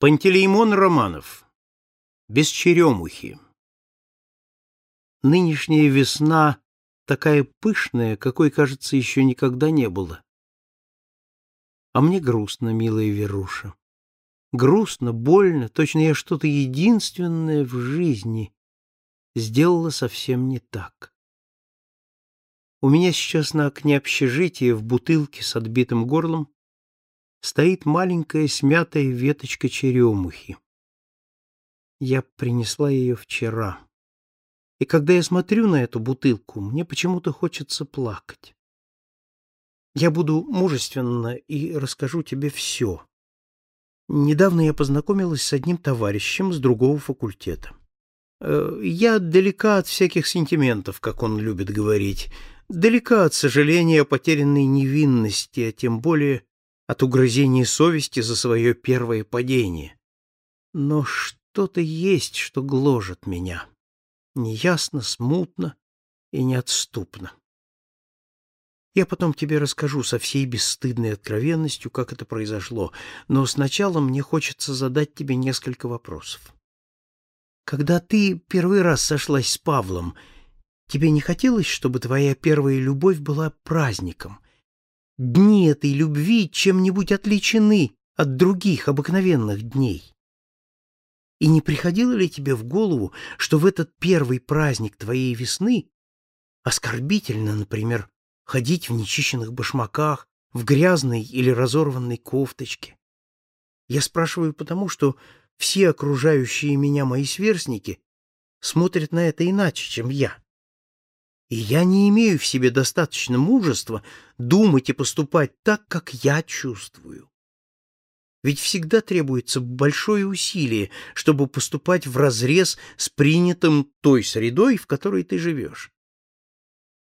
Пантелеймон Романов. Без черемухи. Нынешняя весна такая пышная, какой, кажется, еще никогда не было. А мне грустно, милая Веруша. Грустно, больно, точно я что-то единственное в жизни сделала совсем не так. У меня сейчас на окне общежития в бутылке с отбитым горлом стоит маленькая смятая веточка черемухи. Я принесла ее вчера. И когда я смотрю на эту бутылку, мне почему-то хочется плакать. Я буду мужественна и расскажу тебе все. Недавно я познакомилась с одним товарищем с другого факультета. Э, я далека от всяких сентиментов, как он любит говорить, далека от сожаления о потерянной невинности, а тем более от угрызения совести за свое первое падение. Но что-то есть, что гложет меня. Неясно, смутно и неотступно. Я потом тебе расскажу со всей бесстыдной откровенностью, как это произошло, но сначала мне хочется задать тебе несколько вопросов. Когда ты первый раз сошлась с Павлом, тебе не хотелось, чтобы твоя первая любовь была праздником, дни этой любви чем-нибудь отличены от других обыкновенных дней. И не приходило ли тебе в голову, что в этот первый праздник твоей весны оскорбительно, например, ходить в нечищенных башмаках, в грязной или разорванной кофточке? Я спрашиваю потому, что все окружающие меня мои сверстники смотрят на это иначе, чем я. И я не имею в себе достаточно мужества думать и поступать так, как я чувствую. Ведь всегда требуется большое усилие, чтобы поступать вразрез с принятым той средой, в которой ты живешь.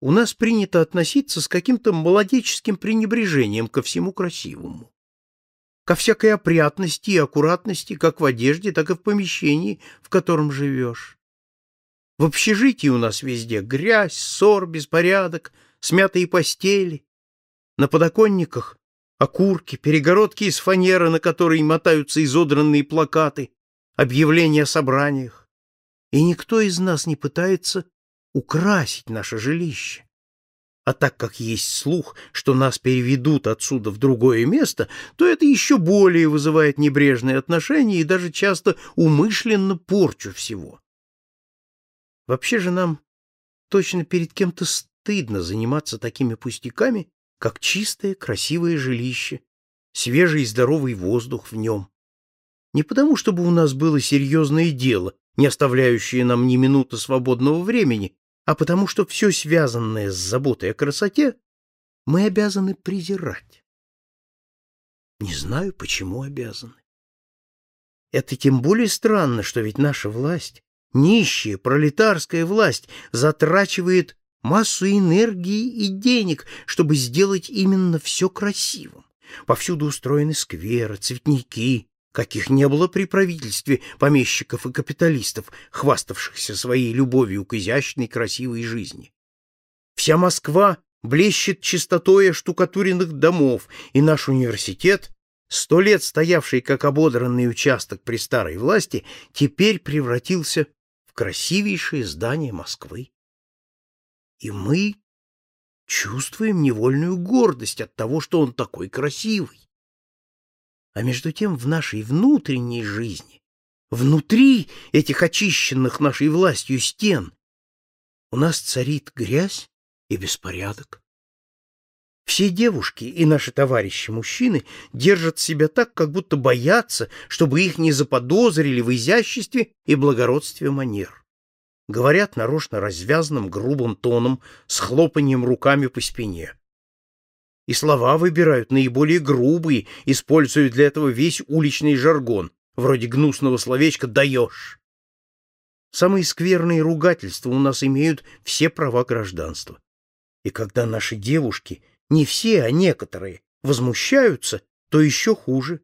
У нас принято относиться с каким-то молодеческим пренебрежением ко всему красивому. Ко всякой опрятности и аккуратности как в одежде, так и в помещении, в котором живешь. В общежитии у нас везде грязь, ссор, беспорядок, смятые постели. На подоконниках окурки, перегородки из фанеры, на которой мотаются изодранные плакаты, объявления о собраниях. И никто из нас не пытается украсить наше жилище. А так как есть слух, что нас переведут отсюда в другое место, то это еще более вызывает небрежные отношения и даже часто умышленно порчу всего. Вообще же нам точно перед кем-то стыдно заниматься такими пустяками, как чистое, красивое жилище, свежий и здоровый воздух в нем. Не потому, чтобы у нас было серьезное дело, не оставляющее нам ни минуты свободного времени, а потому, что все связанное с заботой о красоте мы обязаны презирать. Не знаю, почему обязаны. Это тем более странно, что ведь наша власть Нищая пролетарская власть затрачивает массу энергии и денег, чтобы сделать именно все красивым. Повсюду устроены скверы, цветники, каких не было при правительстве помещиков и капиталистов, хваставшихся своей любовью к изящной красивой жизни. Вся Москва блещет чистотой штукатуренных домов, и наш университет сто лет стоявший как ободранный участок при старой власти, теперь превратился красивейшее здание Москвы. И мы чувствуем невольную гордость от того, что он такой красивый. А между тем в нашей внутренней жизни, внутри этих очищенных нашей властью стен, у нас царит грязь и беспорядок. Все девушки и наши товарищи-мужчины держат себя так, как будто боятся, чтобы их не заподозрили в изяществе и благородстве манер. Говорят нарочно развязанным грубым тоном, с хлопанием руками по спине. И слова выбирают наиболее грубые, используя для этого весь уличный жаргон, вроде гнусного словечка «даешь». Самые скверные ругательства у нас имеют все права гражданства. И когда наши девушки не все, а некоторые, возмущаются, то еще хуже.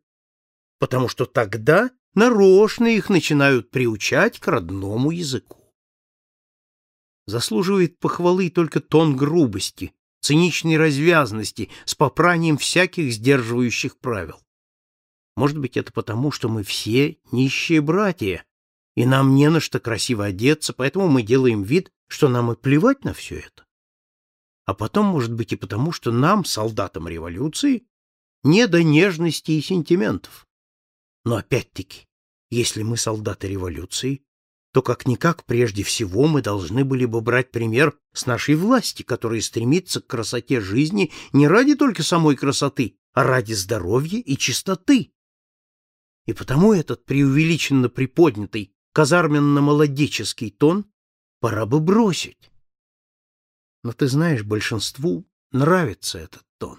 Потому что тогда нарочно их начинают приучать к родному языку. Заслуживает похвалы только тон грубости, циничной развязности с попранием всяких сдерживающих правил. Может быть, это потому, что мы все нищие братья, и нам не на что красиво одеться, поэтому мы делаем вид, что нам и плевать на все это. А потом, может быть, и потому, что нам, солдатам революции, не до нежности и сентиментов. Но опять-таки, если мы солдаты революции, то как-никак прежде всего мы должны были бы брать пример с нашей власти, которая стремится к красоте жизни не ради только самой красоты, а ради здоровья и чистоты. И потому этот преувеличенно приподнятый казарменно-молодеческий тон пора бы бросить. Но ты знаешь, большинству нравится этот тон.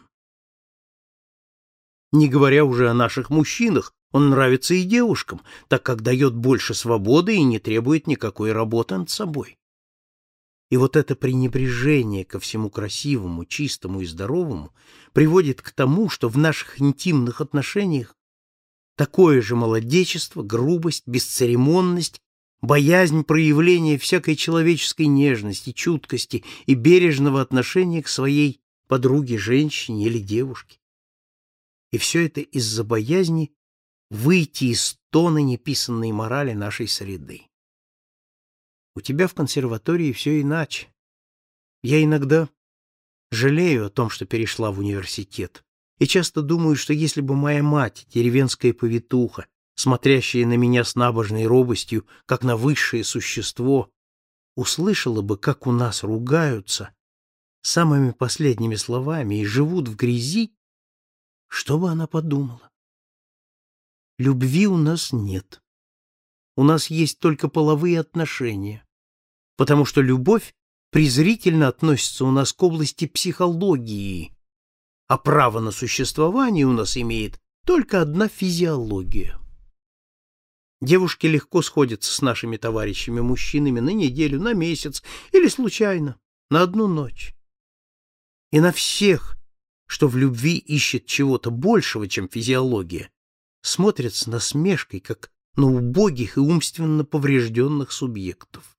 Не говоря уже о наших мужчинах, он нравится и девушкам, так как дает больше свободы и не требует никакой работы над собой. И вот это пренебрежение ко всему красивому, чистому и здоровому приводит к тому, что в наших интимных отношениях такое же молодечество, грубость, бесцеремонность, боязнь проявления всякой человеческой нежности, чуткости и бережного отношения к своей подруге, женщине или девушке. И все это из-за боязни выйти из тона неписанной морали нашей среды. У тебя в консерватории все иначе. Я иногда жалею о том, что перешла в университет, и часто думаю, что если бы моя мать, деревенская повитуха, смотрящая на меня с набожной робостью, как на высшее существо, услышала бы, как у нас ругаются самыми последними словами и живут в грязи, что бы она подумала? Любви у нас нет. У нас есть только половые отношения, потому что любовь презрительно относится у нас к области психологии, а право на существование у нас имеет только одна физиология. Девушки легко сходятся с нашими товарищами-мужчинами на неделю, на месяц или случайно, на одну ночь. И на всех, что в любви ищет чего-то большего, чем физиология, смотрят с насмешкой, как на убогих и умственно поврежденных субъектов.